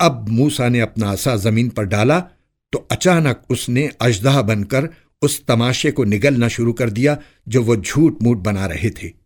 अब मूसा ने अपना आसा ज़मीन पर डाला तो अचानक उसने अजदहा बनकर उस तमाशे को निगलना शुरू कर दिया, जो वो झूठ मूठ बना रहे थे।